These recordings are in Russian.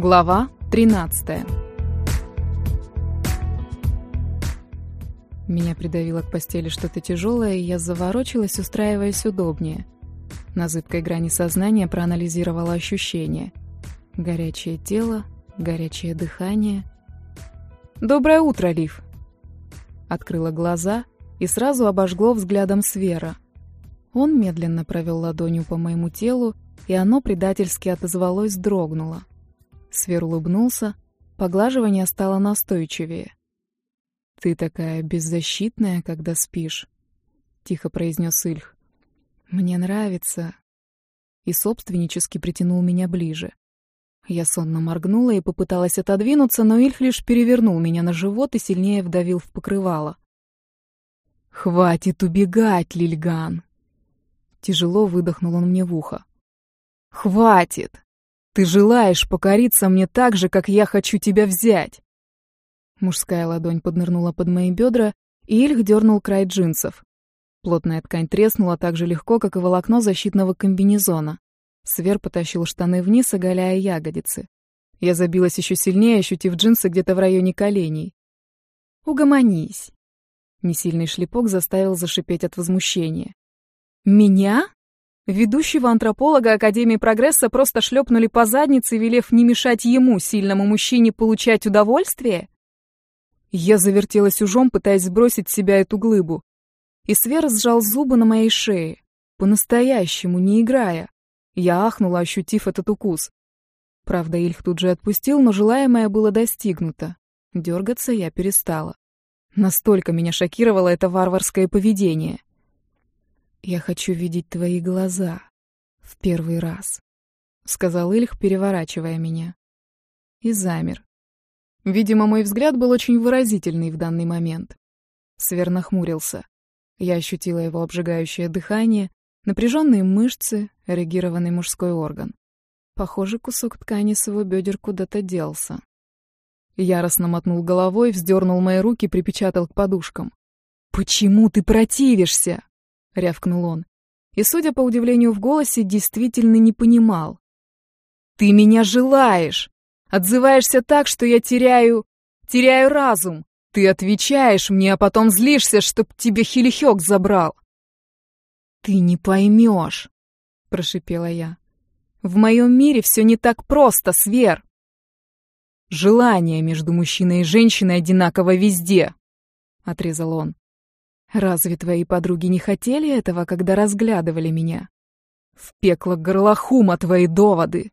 Глава 13 Меня придавило к постели что-то тяжелое, и я заворочилась, устраиваясь удобнее. На зыбкой грани сознания проанализировала ощущения. Горячее тело, горячее дыхание. «Доброе утро, Лив!» Открыла глаза и сразу обожгло взглядом Свера. Он медленно провел ладонью по моему телу, и оно предательски отозвалось, дрогнуло. Свер улыбнулся, поглаживание стало настойчивее. «Ты такая беззащитная, когда спишь», — тихо произнес Ильх. «Мне нравится». И собственнически притянул меня ближе. Я сонно моргнула и попыталась отодвинуться, но Ильх лишь перевернул меня на живот и сильнее вдавил в покрывало. «Хватит убегать, Лильган!» Тяжело выдохнул он мне в ухо. «Хватит! Ты желаешь покориться мне так же, как я хочу тебя взять!» Мужская ладонь поднырнула под мои бедра, и Ильх дернул край джинсов. Плотная ткань треснула так же легко, как и волокно защитного комбинезона. Свер потащил штаны вниз, оголяя ягодицы. Я забилась еще сильнее, ощутив джинсы где-то в районе коленей. «Угомонись!» Несильный шлепок заставил зашипеть от возмущения. «Меня?» Ведущего антрополога Академии Прогресса просто шлепнули по заднице, велев не мешать ему, сильному мужчине, получать удовольствие? Я завертелась ужом, пытаясь сбросить с себя эту глыбу. И Свер сжал зубы на моей шее. По-настоящему, не играя. Я ахнула, ощутив этот укус. Правда, Ильх тут же отпустил, но желаемое было достигнуто. Дергаться я перестала. Настолько меня шокировало это варварское поведение. «Я хочу видеть твои глаза. В первый раз», — сказал Ильх, переворачивая меня. И замер. Видимо, мой взгляд был очень выразительный в данный момент. Свер нахмурился. Я ощутила его обжигающее дыхание, напряженные мышцы, эрегированный мужской орган. Похоже, кусок ткани с его бедер куда-то делся. Яростно мотнул головой, вздернул мои руки, припечатал к подушкам. «Почему ты противишься?» — рявкнул он. И, судя по удивлению в голосе, действительно не понимал. «Ты меня желаешь! Отзываешься так, что я теряю... теряю разум! Ты отвечаешь мне, а потом злишься, чтоб тебе хилихёк забрал!» «Ты не поймешь!» — прошипела я. «В моем мире все не так просто, Свер!» «Желание между мужчиной и женщиной одинаково везде!» — отрезал он. Разве твои подруги не хотели этого, когда разглядывали меня? В пекло горлохума твои доводы!»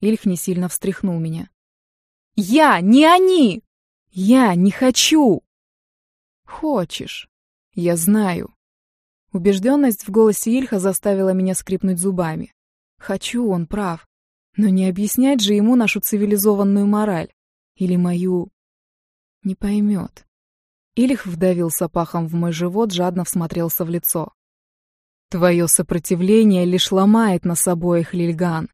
Ильф не сильно встряхнул меня. «Я, не они! Я не хочу!» «Хочешь. Я знаю». Убежденность в голосе Ильха заставила меня скрипнуть зубами. «Хочу, он прав. Но не объяснять же ему нашу цивилизованную мораль. Или мою... Не поймет. Ильх вдавился пахом в мой живот, жадно всмотрелся в лицо. «Твое сопротивление лишь ломает нас обоих, Лильган.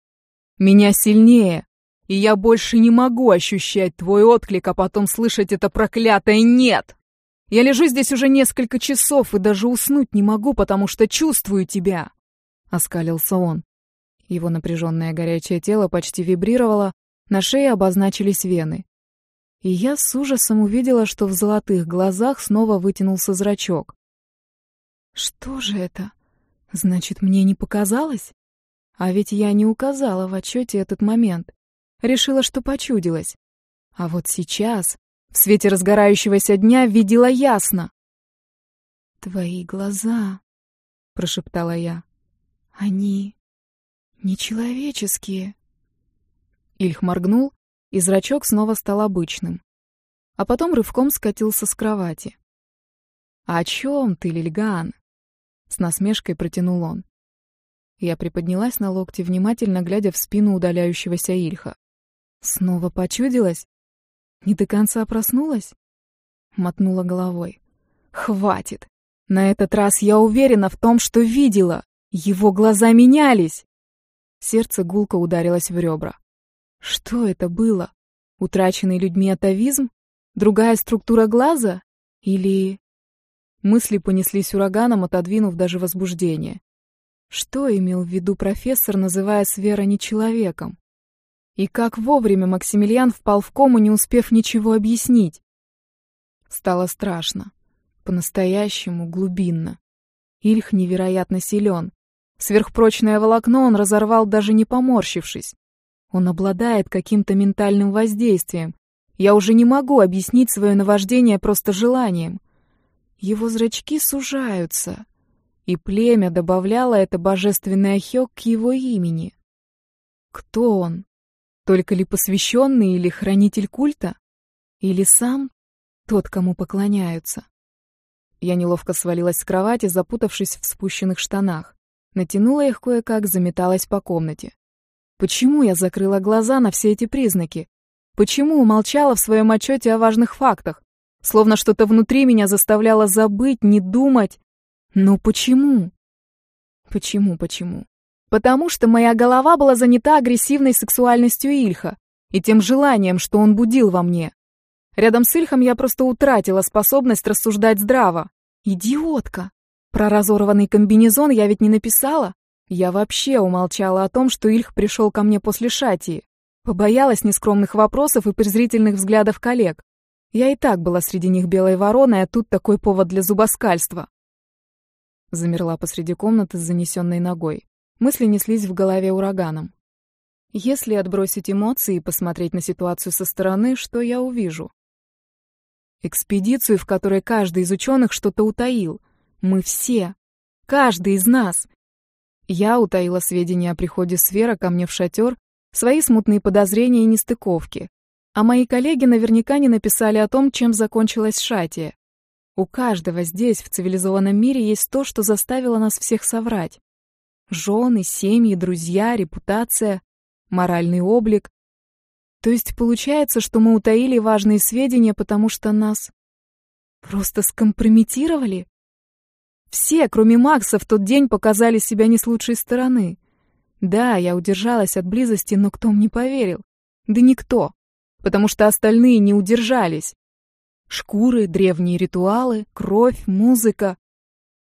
Меня сильнее, и я больше не могу ощущать твой отклик, а потом слышать это проклятое «нет». Я лежу здесь уже несколько часов и даже уснуть не могу, потому что чувствую тебя», — оскалился он. Его напряженное горячее тело почти вибрировало, на шее обозначились вены и я с ужасом увидела, что в золотых глазах снова вытянулся зрачок. Что же это? Значит, мне не показалось? А ведь я не указала в отчете этот момент. Решила, что почудилась. А вот сейчас, в свете разгорающегося дня, видела ясно. «Твои глаза», — прошептала я, — «они нечеловеческие». Ильх моргнул, и зрачок снова стал обычным. А потом рывком скатился с кровати. «О чем ты, Лильган?» С насмешкой протянул он. Я приподнялась на локте, внимательно глядя в спину удаляющегося Ильха. Снова почудилась? Не до конца проснулась? Мотнула головой. «Хватит! На этот раз я уверена в том, что видела! Его глаза менялись!» Сердце гулко ударилось в ребра. Что это было? Утраченный людьми атовизм? Другая структура глаза? Или... Мысли понеслись ураганом, отодвинув даже возбуждение. Что имел в виду профессор, называя Свера не человеком? И как вовремя Максимилиан впал в кому, не успев ничего объяснить. Стало страшно. По-настоящему глубинно. Ильх невероятно силен. Сверхпрочное волокно он разорвал, даже не поморщившись. Он обладает каким-то ментальным воздействием. Я уже не могу объяснить свое наваждение просто желанием. Его зрачки сужаются, и племя добавляло это божественное хёк к его имени. Кто он? Только ли посвященный или хранитель культа? Или сам тот, кому поклоняются? Я неловко свалилась с кровати, запутавшись в спущенных штанах. Натянула их кое-как, заметалась по комнате. Почему я закрыла глаза на все эти признаки? Почему умолчала в своем отчете о важных фактах? Словно что-то внутри меня заставляло забыть, не думать. Но почему? Почему, почему? Потому что моя голова была занята агрессивной сексуальностью Ильха и тем желанием, что он будил во мне. Рядом с Ильхом я просто утратила способность рассуждать здраво. Идиотка! Про разорванный комбинезон я ведь не написала. Я вообще умолчала о том, что Ильх пришел ко мне после Шатии. Побоялась нескромных вопросов и презрительных взглядов коллег. Я и так была среди них белой вороной, а тут такой повод для зубоскальства. Замерла посреди комнаты с занесенной ногой. Мысли неслись в голове ураганом. Если отбросить эмоции и посмотреть на ситуацию со стороны, что я увижу? Экспедицию, в которой каждый из ученых что-то утаил. Мы все. Каждый из нас. Я утаила сведения о приходе Сфера ко мне в шатер, свои смутные подозрения и нестыковки. А мои коллеги наверняка не написали о том, чем закончилась Шатия. У каждого здесь, в цивилизованном мире, есть то, что заставило нас всех соврать. Жены, семьи, друзья, репутация, моральный облик. То есть получается, что мы утаили важные сведения, потому что нас просто скомпрометировали? Все, кроме Макса, в тот день показали себя не с лучшей стороны. Да, я удержалась от близости, но кто мне поверил? Да никто потому что остальные не удержались. Шкуры, древние ритуалы, кровь, музыка.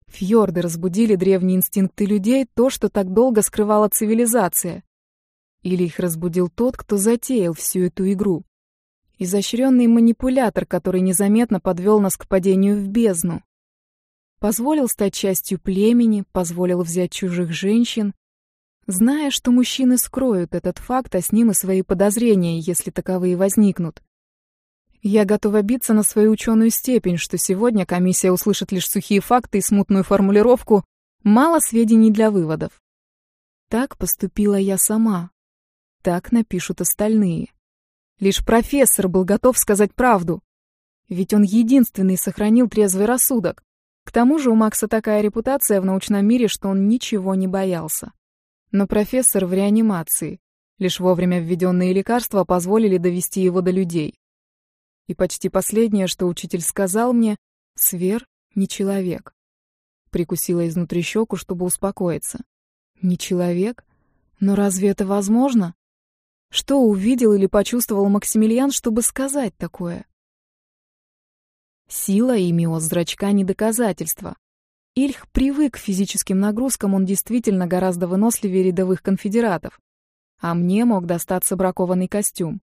Фьорды разбудили древние инстинкты людей, то, что так долго скрывала цивилизация. Или их разбудил тот, кто затеял всю эту игру. Изощренный манипулятор, который незаметно подвел нас к падению в бездну. Позволил стать частью племени, позволил взять чужих женщин, зная, что мужчины скроют этот факт, а с ним и свои подозрения, если таковые возникнут. Я готова биться на свою ученую степень, что сегодня комиссия услышит лишь сухие факты и смутную формулировку «мало сведений для выводов». Так поступила я сама. Так напишут остальные. Лишь профессор был готов сказать правду. Ведь он единственный сохранил трезвый рассудок. К тому же у Макса такая репутация в научном мире, что он ничего не боялся. Но профессор в реанимации. Лишь вовремя введенные лекарства позволили довести его до людей. И почти последнее, что учитель сказал мне, Свер не человек. Прикусила изнутри щеку, чтобы успокоиться. Не человек? Но разве это возможно? Что увидел или почувствовал Максимилиан, чтобы сказать такое? Сила и миоз зрачка не доказательство. Ильх привык к физическим нагрузкам, он действительно гораздо выносливее рядовых конфедератов. А мне мог достаться бракованный костюм.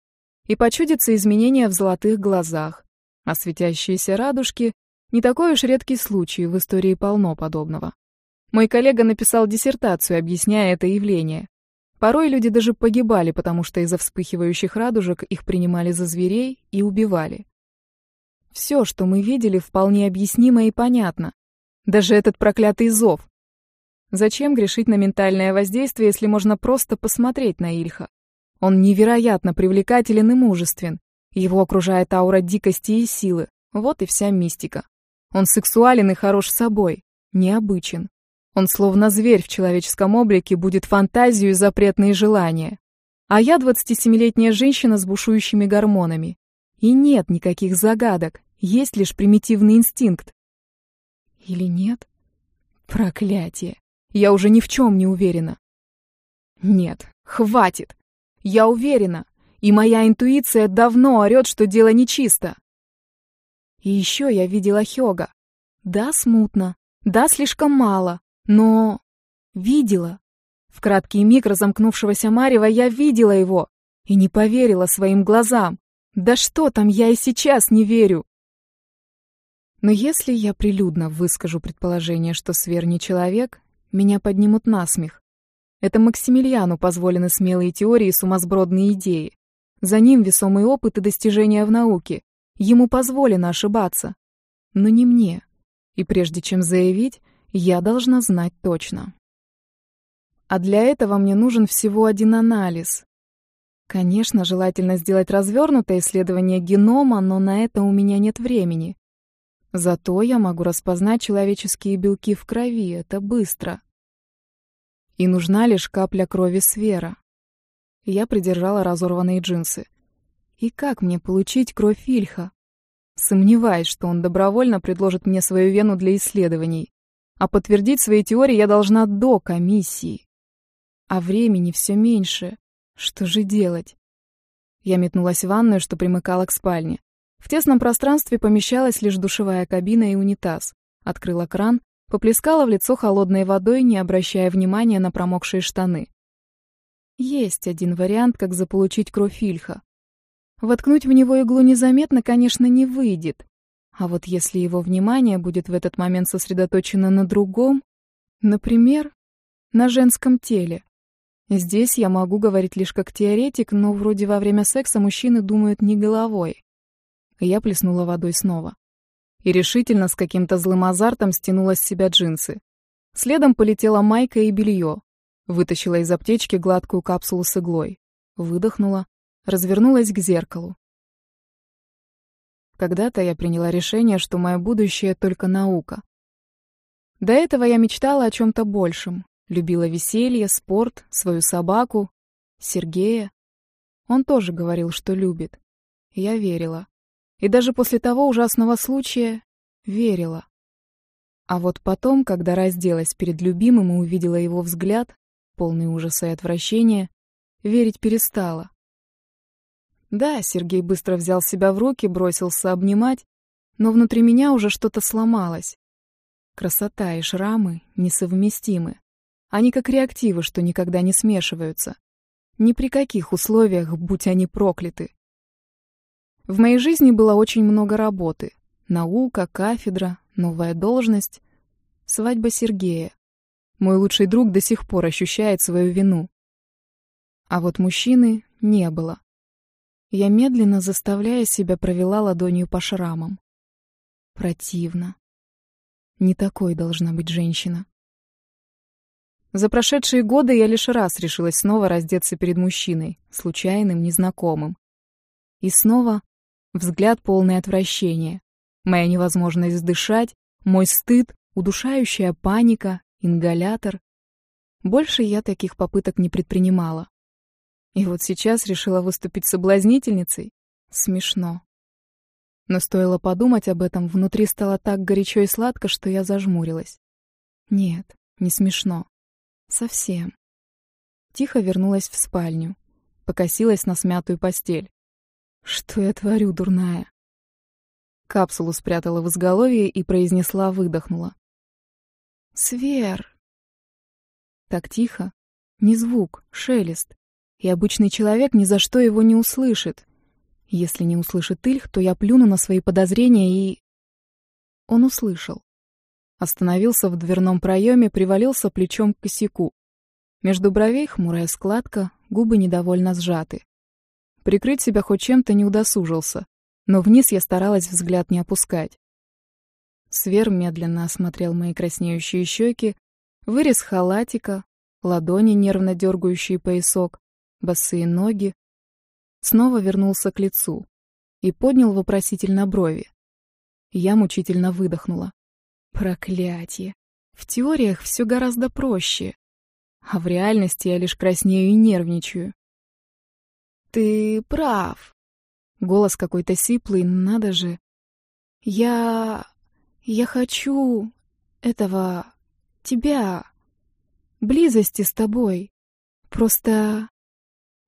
И почудиться изменения в золотых глазах. А светящиеся радужки — не такой уж редкий случай, в истории полно подобного. Мой коллега написал диссертацию, объясняя это явление. Порой люди даже погибали, потому что из-за вспыхивающих радужек их принимали за зверей и убивали. Все, что мы видели, вполне объяснимо и понятно. Даже этот проклятый зов. Зачем грешить на ментальное воздействие, если можно просто посмотреть на Ильха? Он невероятно привлекателен и мужествен. Его окружает аура дикости и силы. Вот и вся мистика. Он сексуален и хорош собой. Необычен. Он словно зверь в человеческом облике, будет фантазию и запретные желания. А я 27-летняя женщина с бушующими гормонами. И нет никаких загадок, есть лишь примитивный инстинкт. Или нет? Проклятие. Я уже ни в чем не уверена. Нет, хватит. Я уверена. И моя интуиция давно орет, что дело нечисто. И еще я видела Хёга. Да, смутно. Да, слишком мало. Но... Видела. В краткий миг разомкнувшегося Марева я видела его. И не поверила своим глазам. Да что там, я и сейчас не верю. Но если я прилюдно выскажу предположение, что Свер не человек, меня поднимут на смех. Это Максимилиану позволены смелые теории и сумасбродные идеи. За ним весомый опыт и достижения в науке. Ему позволено ошибаться. Но не мне. И прежде чем заявить, я должна знать точно. А для этого мне нужен всего один анализ. Конечно, желательно сделать развернутое исследование генома, но на это у меня нет времени. Зато я могу распознать человеческие белки в крови, это быстро. И нужна лишь капля крови Свера. Я придержала разорванные джинсы. И как мне получить кровь Ильха? Сомневаюсь, что он добровольно предложит мне свою вену для исследований. А подтвердить свои теории я должна до комиссии. А времени все меньше. Что же делать? Я метнулась в ванную, что примыкала к спальне. В тесном пространстве помещалась лишь душевая кабина и унитаз. Открыла кран, поплескала в лицо холодной водой, не обращая внимания на промокшие штаны. Есть один вариант, как заполучить кровь Ильха. Воткнуть в него иглу незаметно, конечно, не выйдет. А вот если его внимание будет в этот момент сосредоточено на другом, например, на женском теле. Здесь я могу говорить лишь как теоретик, но вроде во время секса мужчины думают не головой. Я плеснула водой снова. И решительно с каким-то злым азартом стянула с себя джинсы. Следом полетела майка и белье. Вытащила из аптечки гладкую капсулу с иглой. Выдохнула, развернулась к зеркалу. Когда-то я приняла решение, что мое будущее — только наука. До этого я мечтала о чем-то большем. Любила веселье, спорт, свою собаку, Сергея. Он тоже говорил, что любит. Я верила. И даже после того ужасного случая верила. А вот потом, когда разделась перед любимым и увидела его взгляд, полный ужаса и отвращения, верить перестала. Да, Сергей быстро взял себя в руки, бросился обнимать, но внутри меня уже что-то сломалось. Красота и шрамы несовместимы. Они как реактивы, что никогда не смешиваются. Ни при каких условиях, будь они прокляты. В моей жизни было очень много работы. Наука, кафедра, новая должность, свадьба Сергея. Мой лучший друг до сих пор ощущает свою вину. А вот мужчины не было. Я медленно, заставляя себя, провела ладонью по шрамам. Противно. Не такой должна быть женщина. За прошедшие годы я лишь раз решилась снова раздеться перед мужчиной, случайным, незнакомым. И снова Взгляд полный отвращения. Моя невозможность дышать, мой стыд, удушающая паника, ингалятор. Больше я таких попыток не предпринимала. И вот сейчас решила выступить соблазнительницей. Смешно. Но стоило подумать об этом, внутри стало так горячо и сладко, что я зажмурилась. Нет, не смешно. Совсем. Тихо вернулась в спальню. Покосилась на смятую постель. Что я творю, дурная? Капсулу спрятала в изголовье и произнесла, выдохнула. Свер. Так тихо. Ни звук, шелест. И обычный человек ни за что его не услышит. Если не услышит Ильх, то я плюну на свои подозрения и... Он услышал. Остановился в дверном проеме, привалился плечом к косяку. Между бровей хмурая складка, губы недовольно сжаты. Прикрыть себя хоть чем-то не удосужился, но вниз я старалась взгляд не опускать. Свер медленно осмотрел мои краснеющие щеки, вырез халатика, ладони, нервно дергающие поясок, босые ноги. Снова вернулся к лицу и поднял вопросительно брови. Я мучительно выдохнула. Проклятие! В теориях все гораздо проще, а в реальности я лишь краснею и нервничаю. Ты прав. Голос какой-то сиплый, надо же. Я... я хочу... этого... тебя... близости с тобой. Просто...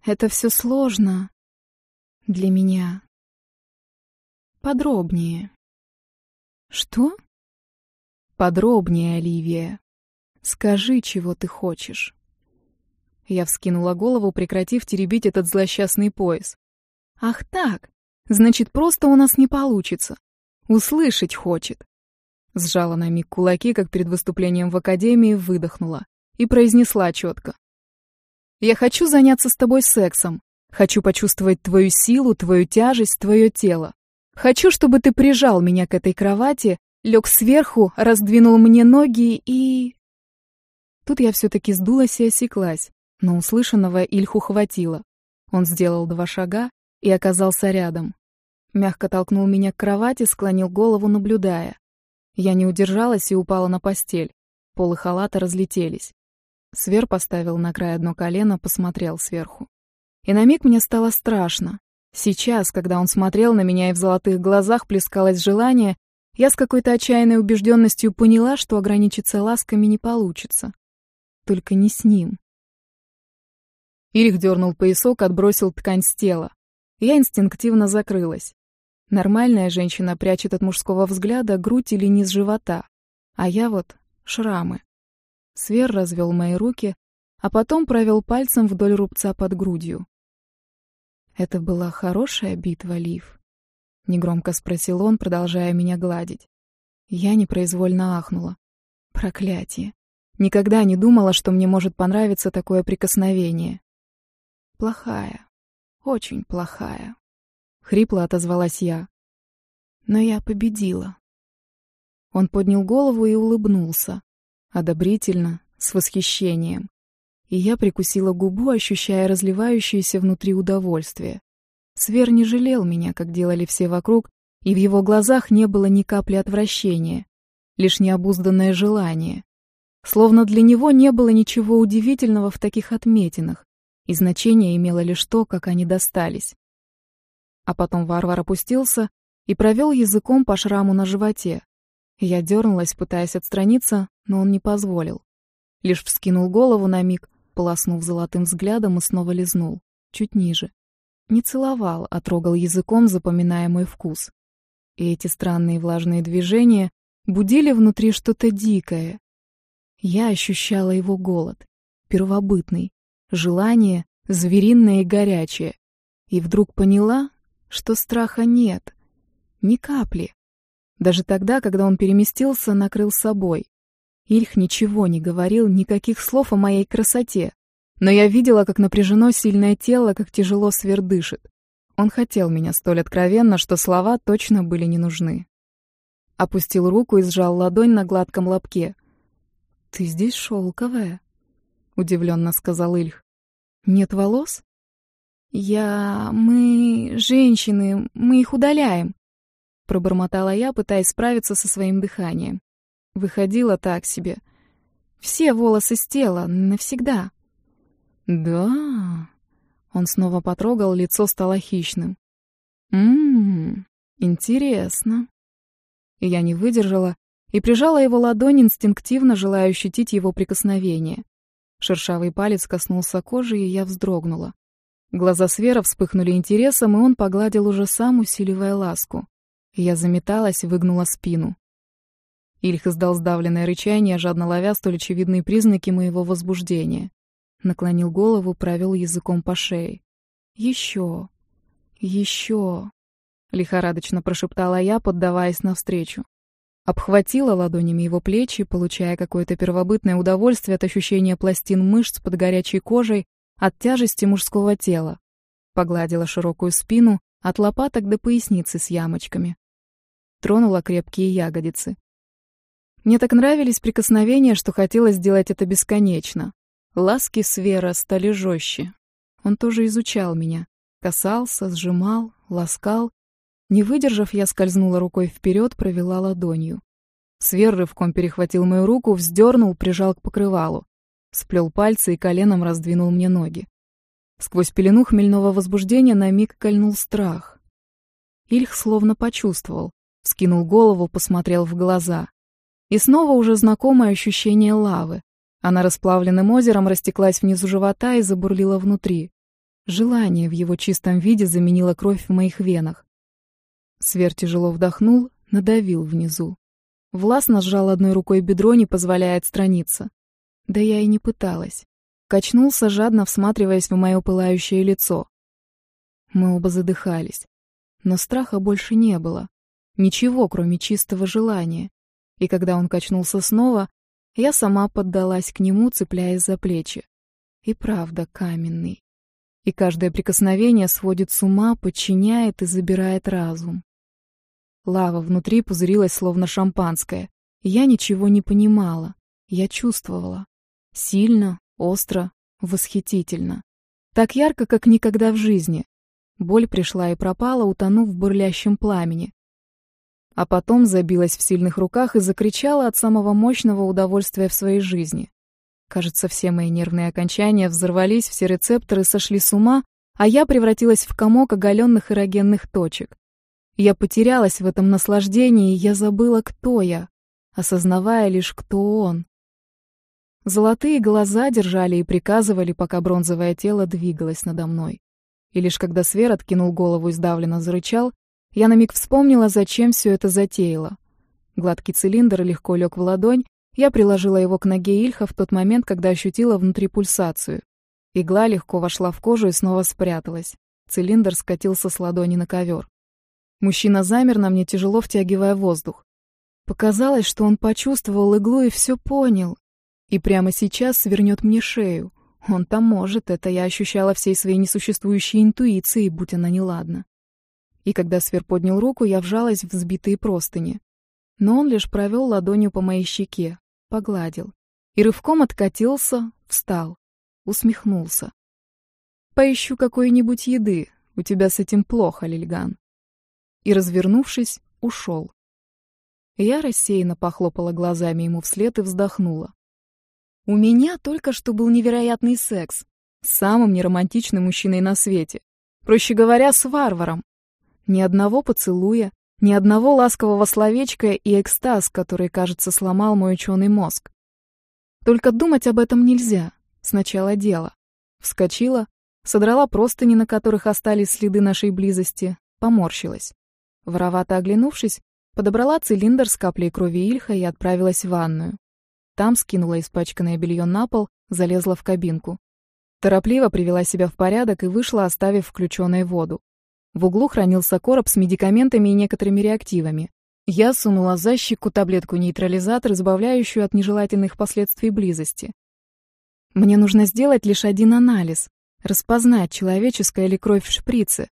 это все сложно. Для меня. Подробнее. Что? Подробнее, Оливия. Скажи, чего ты хочешь. Я вскинула голову, прекратив теребить этот злосчастный пояс. «Ах так! Значит, просто у нас не получится. Услышать хочет». Сжала на миг кулаки, как перед выступлением в академии, выдохнула и произнесла четко. «Я хочу заняться с тобой сексом. Хочу почувствовать твою силу, твою тяжесть, твое тело. Хочу, чтобы ты прижал меня к этой кровати, лег сверху, раздвинул мне ноги и...» Тут я все-таки сдулась и осеклась, но услышанного Ильху хватило. Он сделал два шага и оказался рядом. Мягко толкнул меня к кровати, склонил голову, наблюдая. Я не удержалась и упала на постель. Полы халата разлетелись. Свер поставил на край одно колено, посмотрел сверху. И на миг мне стало страшно. Сейчас, когда он смотрел на меня и в золотых глазах плескалось желание, я с какой-то отчаянной убежденностью поняла, что ограничиться ласками не получится. Только не с ним. Ирих дернул поясок, отбросил ткань с тела. Я инстинктивно закрылась. Нормальная женщина прячет от мужского взгляда грудь или низ живота, а я вот — шрамы. Свер развел мои руки, а потом провел пальцем вдоль рубца под грудью. «Это была хорошая битва, Лив?» — негромко спросил он, продолжая меня гладить. Я непроизвольно ахнула. Проклятие. Никогда не думала, что мне может понравиться такое прикосновение. Плохая. Очень плохая. Хрипло отозвалась я. Но я победила. Он поднял голову и улыбнулся. Одобрительно, с восхищением. И я прикусила губу, ощущая разливающееся внутри удовольствие. Свер не жалел меня, как делали все вокруг, и в его глазах не было ни капли отвращения, лишь необузданное желание. Словно для него не было ничего удивительного в таких отметинах, и значение имело лишь то, как они достались. А потом варвар опустился и провел языком по шраму на животе. Я дернулась, пытаясь отстраниться, но он не позволил. Лишь вскинул голову на миг, полоснув золотым взглядом и снова лизнул, чуть ниже. Не целовал, а трогал языком, запоминая мой вкус. И эти странные влажные движения будили внутри что-то дикое. Я ощущала его голод, первобытный, желание, звериное и горячее. И вдруг поняла, что страха нет. Ни капли. Даже тогда, когда он переместился, накрыл собой. Ильх ничего не говорил, никаких слов о моей красоте. Но я видела, как напряжено сильное тело, как тяжело свердышит. Он хотел меня столь откровенно, что слова точно были не нужны. Опустил руку и сжал ладонь на гладком лобке. «Ты здесь шелковая», — удивленно сказал Ильх. «Нет волос?» «Я... мы... женщины, мы их удаляем», — пробормотала я, пытаясь справиться со своим дыханием. Выходило так себе. Все волосы с тела, навсегда. «Да...» Он снова потрогал, лицо стало хищным. «Ммм, интересно». И я не выдержала и прижала его ладонь, инстинктивно желая ощутить его прикосновение. Шершавый палец коснулся кожи, и я вздрогнула. Глаза Свера вспыхнули интересом, и он погладил уже сам, усиливая ласку. Я заметалась, выгнула спину. Ильх издал сдавленное рычание, жадно ловя столь очевидные признаки моего возбуждения. Наклонил голову, провел языком по шее. «Еще! Еще!» — лихорадочно прошептала я, поддаваясь навстречу. Обхватила ладонями его плечи, получая какое-то первобытное удовольствие от ощущения пластин мышц под горячей кожей, от тяжести мужского тела. Погладила широкую спину от лопаток до поясницы с ямочками. Тронула крепкие ягодицы. Мне так нравились прикосновения, что хотелось сделать это бесконечно. Ласки Свера стали жестче. Он тоже изучал меня. Касался, сжимал, ласкал. Не выдержав, я скользнула рукой вперед, провела ладонью. Свер рывком перехватил мою руку, вздернул, прижал к покрывалу сплел пальцы и коленом раздвинул мне ноги. Сквозь пелену хмельного возбуждения на миг кольнул страх. Ильх словно почувствовал, вскинул голову, посмотрел в глаза. И снова уже знакомое ощущение лавы. Она расплавленным озером растеклась внизу живота и забурлила внутри. Желание в его чистом виде заменило кровь в моих венах. Свер тяжело вдохнул, надавил внизу. Властно сжал одной рукой бедро, не позволяя отстраниться. Да я и не пыталась. качнулся, жадно всматриваясь в мое пылающее лицо. Мы оба задыхались. Но страха больше не было. Ничего, кроме чистого желания. И когда он качнулся снова, я сама поддалась к нему, цепляясь за плечи. И правда каменный. И каждое прикосновение сводит с ума, подчиняет и забирает разум. Лава внутри пузырилась, словно шампанское. я ничего не понимала. Я чувствовала. Сильно, остро, восхитительно. Так ярко, как никогда в жизни. Боль пришла и пропала, утонув в бурлящем пламени. А потом забилась в сильных руках и закричала от самого мощного удовольствия в своей жизни. Кажется, все мои нервные окончания взорвались, все рецепторы сошли с ума, а я превратилась в комок оголенных эрогенных точек. Я потерялась в этом наслаждении, я забыла, кто я, осознавая лишь, кто он. Золотые глаза держали и приказывали, пока бронзовое тело двигалось надо мной. И лишь когда Свер откинул голову и сдавленно зарычал, я на миг вспомнила, зачем все это затеяло. Гладкий цилиндр легко лег в ладонь, я приложила его к ноге Ильха в тот момент, когда ощутила внутри пульсацию. Игла легко вошла в кожу и снова спряталась. Цилиндр скатился с ладони на ковер. Мужчина замер на мне, тяжело втягивая воздух. Показалось, что он почувствовал иглу и все понял. И прямо сейчас свернет мне шею. Он там может, это я ощущала всей своей несуществующей интуицией, будь она неладна. И когда Свер поднял руку, я вжалась в взбитые простыни. Но он лишь провел ладонью по моей щеке, погладил. И рывком откатился, встал, усмехнулся. «Поищу какой-нибудь еды, у тебя с этим плохо, Лильган». И, развернувшись, ушел. Я рассеянно похлопала глазами ему вслед и вздохнула. У меня только что был невероятный секс. С самым неромантичным мужчиной на свете. Проще говоря, с варваром. Ни одного поцелуя, ни одного ласкового словечка и экстаз, который, кажется, сломал мой ученый мозг. Только думать об этом нельзя. Сначала дело. Вскочила, содрала простыни, на которых остались следы нашей близости, поморщилась. Воровато оглянувшись, подобрала цилиндр с каплей крови Ильха и отправилась в ванную. Там скинула испачканное белье на пол, залезла в кабинку. Торопливо привела себя в порядок и вышла, оставив включенной воду. В углу хранился короб с медикаментами и некоторыми реактивами. Я сунула за щеку таблетку-нейтрализатор, избавляющую от нежелательных последствий близости. Мне нужно сделать лишь один анализ — распознать, человеческая ли кровь в шприце.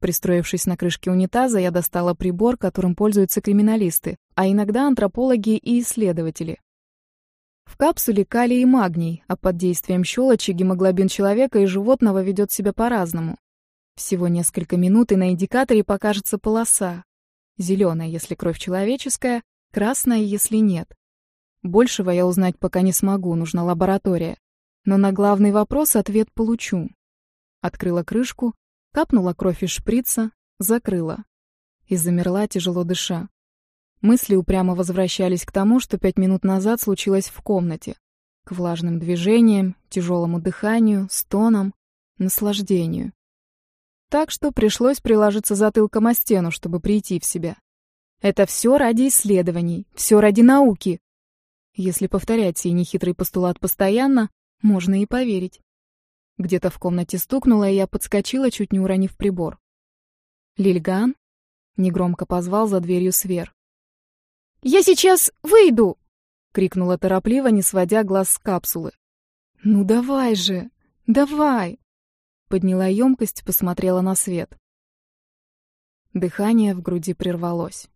Пристроившись на крышке унитаза, я достала прибор, которым пользуются криминалисты, а иногда антропологи и исследователи. В капсуле калий и магний, а под действием щелочи гемоглобин человека и животного ведет себя по-разному. Всего несколько минут, и на индикаторе покажется полоса. Зеленая, если кровь человеческая, красная, если нет. Большего я узнать пока не смогу, нужна лаборатория. Но на главный вопрос ответ получу. Открыла крышку, капнула кровь из шприца, закрыла. И замерла, тяжело дыша. Мысли упрямо возвращались к тому, что пять минут назад случилось в комнате. К влажным движениям, тяжелому дыханию, стонам, наслаждению. Так что пришлось приложиться затылком о стену, чтобы прийти в себя. Это все ради исследований, все ради науки. Если повторять сей нехитрый постулат постоянно, можно и поверить. Где-то в комнате стукнуло, и я подскочила, чуть не уронив прибор. «Лильган?» — негромко позвал за дверью Свер. «Я сейчас выйду!» — крикнула торопливо, не сводя глаз с капсулы. «Ну давай же! Давай!» Подняла емкость, посмотрела на свет. Дыхание в груди прервалось.